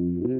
Mm-hmm.